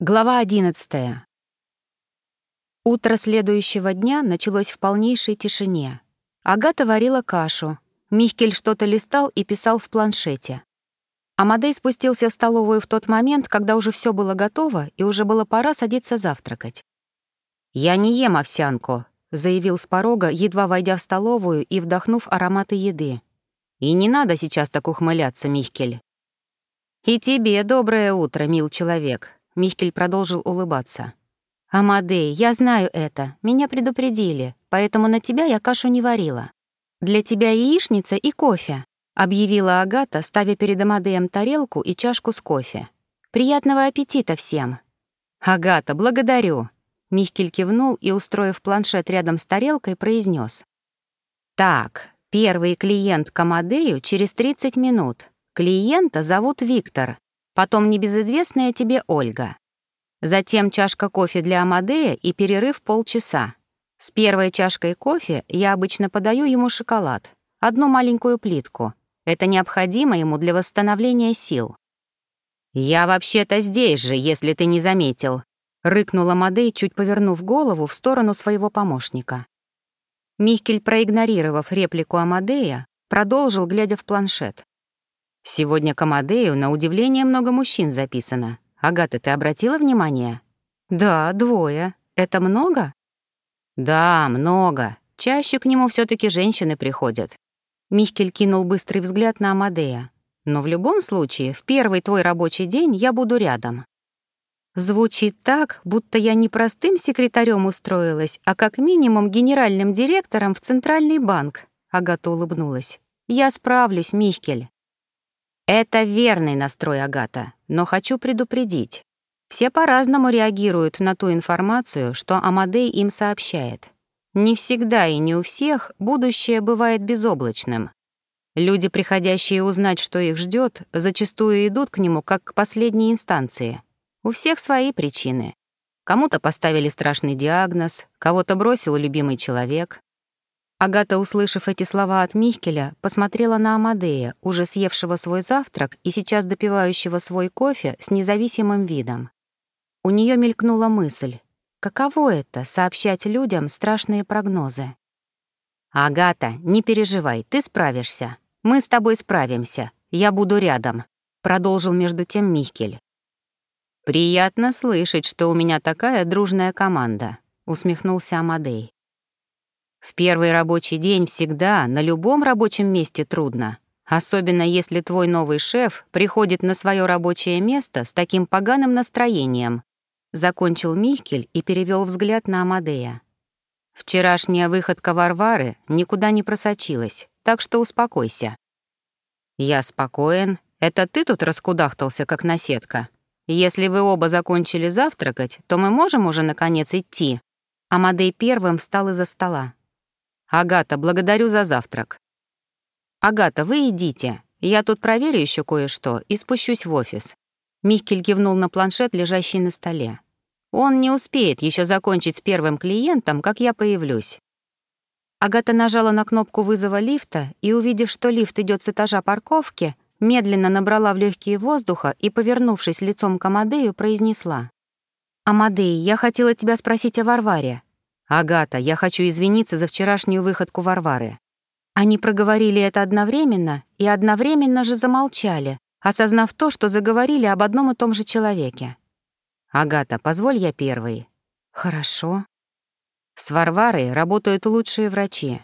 Глава 11. Утро следующего дня началось в полнейшей тишине. Агата варила кашу. Михкель что-то листал и писал в планшете. Амадей спустился в столовую в тот момент, когда уже все было готово и уже было пора садиться завтракать. «Я не ем овсянку», — заявил с порога, едва войдя в столовую и вдохнув ароматы еды. «И не надо сейчас так ухмыляться, Михкель». «И тебе доброе утро, мил человек», Михкель продолжил улыбаться. «Амадей, я знаю это. Меня предупредили, поэтому на тебя я кашу не варила. Для тебя яичница и кофе», — объявила Агата, ставя перед Амадеем тарелку и чашку с кофе. «Приятного аппетита всем!» «Агата, благодарю!» Михкель кивнул и, устроив планшет рядом с тарелкой, произнес: «Так, первый клиент к Амадею через 30 минут. Клиента зовут Виктор потом небезызвестная тебе Ольга. Затем чашка кофе для Амадея и перерыв полчаса. С первой чашкой кофе я обычно подаю ему шоколад, одну маленькую плитку. Это необходимо ему для восстановления сил. «Я вообще-то здесь же, если ты не заметил», — рыкнула Мадей, чуть повернув голову в сторону своего помощника. Михкель, проигнорировав реплику Амадея, продолжил, глядя в планшет. Сегодня к Амадею на удивление много мужчин записано. Агата, ты обратила внимание? Да, двое. Это много? Да, много. Чаще к нему все таки женщины приходят. Михкель кинул быстрый взгляд на Амадея. Но в любом случае, в первый твой рабочий день я буду рядом. Звучит так, будто я не простым секретарем устроилась, а как минимум генеральным директором в Центральный банк. Агата улыбнулась. Я справлюсь, Михкель. Это верный настрой Агата, но хочу предупредить. Все по-разному реагируют на ту информацию, что Амадей им сообщает. Не всегда и не у всех будущее бывает безоблачным. Люди, приходящие узнать, что их ждет, зачастую идут к нему как к последней инстанции. У всех свои причины. Кому-то поставили страшный диагноз, кого-то бросил любимый человек, Агата, услышав эти слова от Михкеля, посмотрела на Амадея, уже съевшего свой завтрак и сейчас допивающего свой кофе с независимым видом. У нее мелькнула мысль, каково это — сообщать людям страшные прогнозы? «Агата, не переживай, ты справишься. Мы с тобой справимся. Я буду рядом», — продолжил между тем Михкель. «Приятно слышать, что у меня такая дружная команда», — усмехнулся Амадей. В первый рабочий день всегда, на любом рабочем месте трудно. Особенно если твой новый шеф приходит на свое рабочее место с таким поганым настроением. Закончил Михкель и перевел взгляд на Амадея. Вчерашняя выходка Варвары никуда не просочилась, так что успокойся. Я спокоен. Это ты тут раскудахтался, как наседка. Если вы оба закончили завтракать, то мы можем уже, наконец, идти. Амадей первым встал из-за стола. «Агата, благодарю за завтрак». «Агата, вы идите. Я тут проверю еще кое-что и спущусь в офис». Михкель кивнул на планшет, лежащий на столе. «Он не успеет еще закончить с первым клиентом, как я появлюсь». Агата нажала на кнопку вызова лифта и, увидев, что лифт идет с этажа парковки, медленно набрала в легкие воздуха и, повернувшись лицом к Амадею, произнесла. «Амадей, я хотела тебя спросить о Варваре. «Агата, я хочу извиниться за вчерашнюю выходку Варвары». Они проговорили это одновременно и одновременно же замолчали, осознав то, что заговорили об одном и том же человеке. «Агата, позволь я первый». «Хорошо». С Варварой работают лучшие врачи.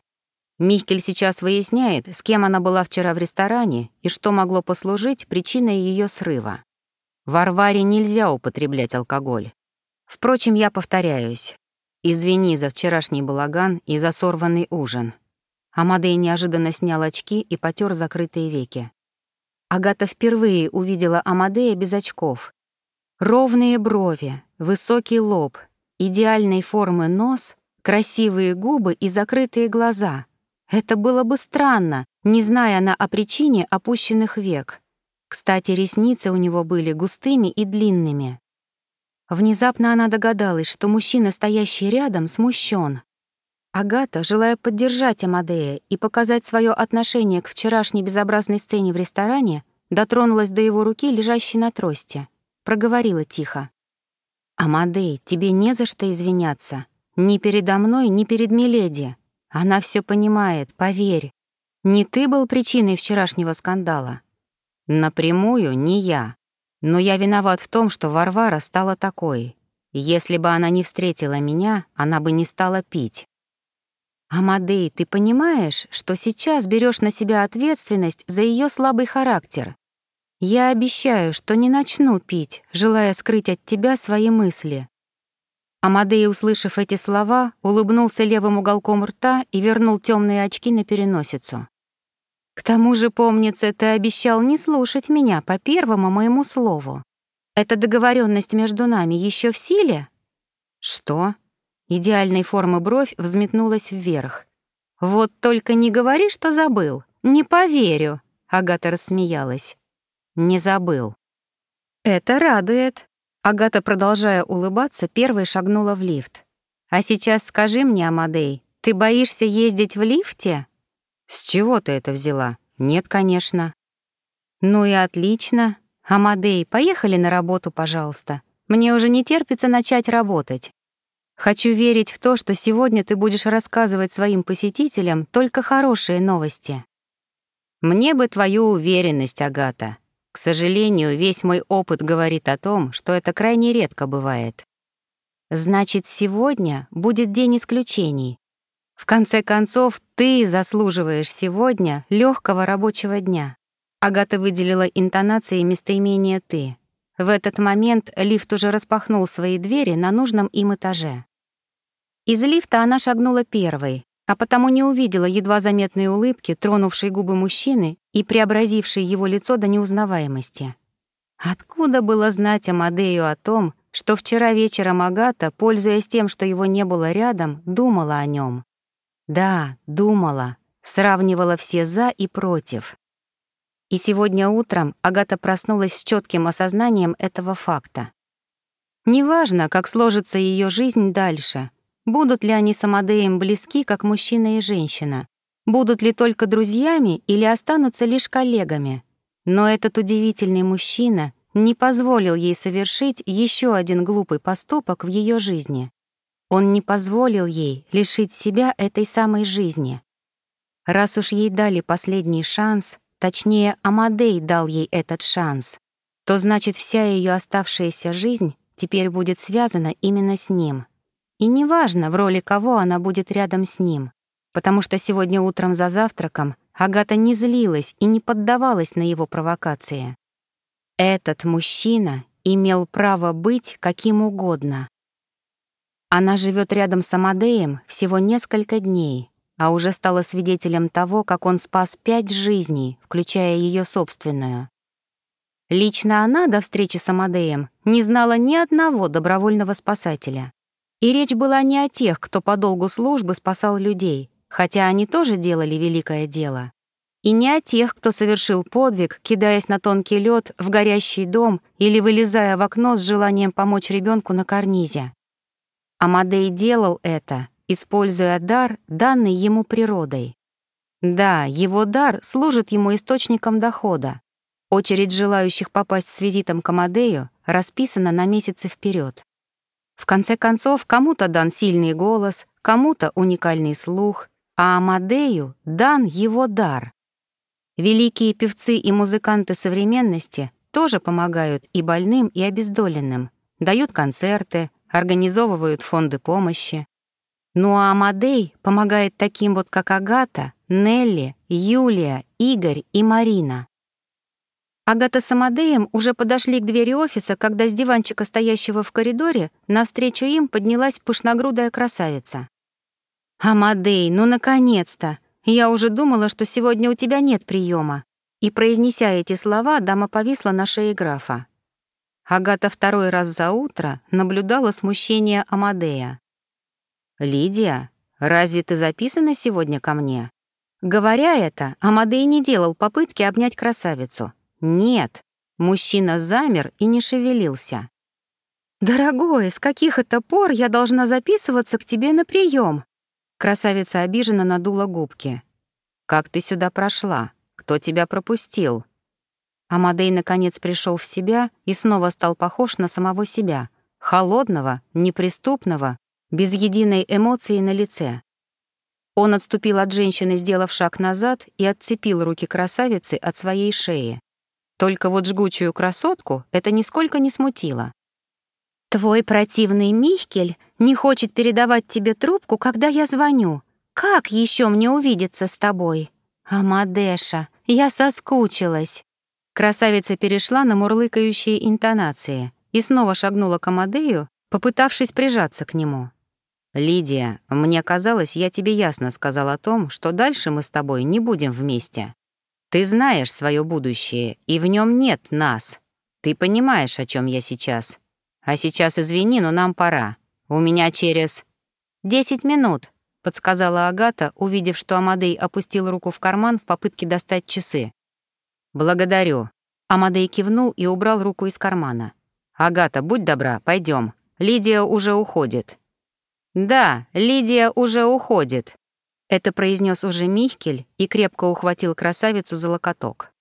Михкель сейчас выясняет, с кем она была вчера в ресторане и что могло послужить причиной ее срыва. Варваре нельзя употреблять алкоголь. Впрочем, я повторяюсь, Извини за вчерашний балаган и за сорванный ужин. Амадей неожиданно снял очки и потер закрытые веки. Агата впервые увидела Амадея без очков. Ровные брови, высокий лоб, идеальной формы нос, красивые губы и закрытые глаза. Это было бы странно, не зная она о причине опущенных век. Кстати, ресницы у него были густыми и длинными. Внезапно она догадалась, что мужчина, стоящий рядом, смущен. Агата, желая поддержать Амадея и показать свое отношение к вчерашней безобразной сцене в ресторане, дотронулась до его руки, лежащей на трости. Проговорила тихо. «Амадей, тебе не за что извиняться. Ни передо мной, ни перед Миледи. Она все понимает, поверь. Не ты был причиной вчерашнего скандала. Напрямую не я. Но я виноват в том, что Варвара стала такой. Если бы она не встретила меня, она бы не стала пить. Амадей, ты понимаешь, что сейчас берешь на себя ответственность за ее слабый характер? Я обещаю, что не начну пить, желая скрыть от тебя свои мысли. Амадей, услышав эти слова, улыбнулся левым уголком рта и вернул темные очки на переносицу. К тому же, помнится, ты обещал не слушать меня по первому моему слову. Эта договоренность между нами еще в силе? Что? Идеальной формы бровь взметнулась вверх. Вот только не говори, что забыл. Не поверю, Агата рассмеялась. Не забыл. Это радует. Агата, продолжая улыбаться, первой шагнула в лифт. А сейчас скажи мне, Амадей, ты боишься ездить в лифте? С чего ты это взяла? Нет, конечно. Ну и отлично. «Амадей, поехали на работу, пожалуйста. Мне уже не терпится начать работать. Хочу верить в то, что сегодня ты будешь рассказывать своим посетителям только хорошие новости». «Мне бы твою уверенность, Агата. К сожалению, весь мой опыт говорит о том, что это крайне редко бывает. Значит, сегодня будет день исключений. В конце концов, ты заслуживаешь сегодня легкого рабочего дня. Агата выделила интонацией местоимение «ты». В этот момент лифт уже распахнул свои двери на нужном им этаже. Из лифта она шагнула первой, а потому не увидела едва заметной улыбки, тронувшей губы мужчины и преобразившей его лицо до неузнаваемости. Откуда было знать Амадею о том, что вчера вечером Агата, пользуясь тем, что его не было рядом, думала о нем? Да, думала, сравнивала все «за» и «против». И сегодня утром Агата проснулась с четким осознанием этого факта. Неважно, как сложится ее жизнь дальше, будут ли они с Амадеем близки, как мужчина и женщина, будут ли только друзьями или останутся лишь коллегами. Но этот удивительный мужчина не позволил ей совершить еще один глупый поступок в ее жизни. Он не позволил ей лишить себя этой самой жизни. Раз уж ей дали последний шанс, точнее, Амадей дал ей этот шанс, то значит вся ее оставшаяся жизнь теперь будет связана именно с ним. И неважно, в роли кого она будет рядом с ним, потому что сегодня утром за завтраком Агата не злилась и не поддавалась на его провокации. Этот мужчина имел право быть каким угодно. Она живет рядом с Амадеем всего несколько дней, а уже стала свидетелем того, как он спас пять жизней, включая ее собственную. Лично она до встречи с Амадеем не знала ни одного добровольного спасателя. И речь была не о тех, кто по долгу службы спасал людей, хотя они тоже делали великое дело. И не о тех, кто совершил подвиг, кидаясь на тонкий лед в горящий дом или вылезая в окно с желанием помочь ребенку на карнизе. Амадей делал это, используя дар, данный ему природой. Да, его дар служит ему источником дохода. Очередь желающих попасть с визитом к Амадею расписана на месяцы вперед. В конце концов, кому-то дан сильный голос, кому-то уникальный слух, а Амадею дан его дар. Великие певцы и музыканты современности тоже помогают и больным, и обездоленным, дают концерты, организовывают фонды помощи. Ну а Амадей помогает таким вот, как Агата, Нелли, Юлия, Игорь и Марина. Агата с Амадеем уже подошли к двери офиса, когда с диванчика, стоящего в коридоре, навстречу им поднялась пышногрудая красавица. «Амадей, ну наконец-то! Я уже думала, что сегодня у тебя нет приема. И, произнеся эти слова, дама повисла на шее графа. Агата второй раз за утро наблюдала смущение Амадея. «Лидия, разве ты записана сегодня ко мне?» Говоря это, Амадей не делал попытки обнять красавицу. Нет, мужчина замер и не шевелился. «Дорогой, с каких это пор я должна записываться к тебе на прием? Красавица обиженно надула губки. «Как ты сюда прошла? Кто тебя пропустил?» Амадей наконец пришел в себя и снова стал похож на самого себя, холодного, неприступного, без единой эмоции на лице. Он отступил от женщины, сделав шаг назад, и отцепил руки красавицы от своей шеи. Только вот жгучую красотку это нисколько не смутило. «Твой противный Михкель не хочет передавать тебе трубку, когда я звоню. Как еще мне увидеться с тобой? Амадеша, я соскучилась». Красавица перешла на мурлыкающие интонации и снова шагнула к Амадею, попытавшись прижаться к нему. «Лидия, мне казалось, я тебе ясно сказал о том, что дальше мы с тобой не будем вместе. Ты знаешь свое будущее, и в нем нет нас. Ты понимаешь, о чем я сейчас. А сейчас извини, но нам пора. У меня через...» «Десять минут», — подсказала Агата, увидев, что Амадей опустил руку в карман в попытке достать часы. «Благодарю». Амадей кивнул и убрал руку из кармана. «Агата, будь добра, пойдем. Лидия уже уходит». «Да, Лидия уже уходит», — это произнес уже Михкель и крепко ухватил красавицу за локоток.